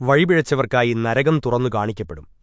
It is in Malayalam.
വഴിപിഴച്ചവർക്കായി നരകം തുറന്നു കാണിക്കപ്പെടും